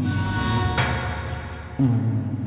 Hum. Hum.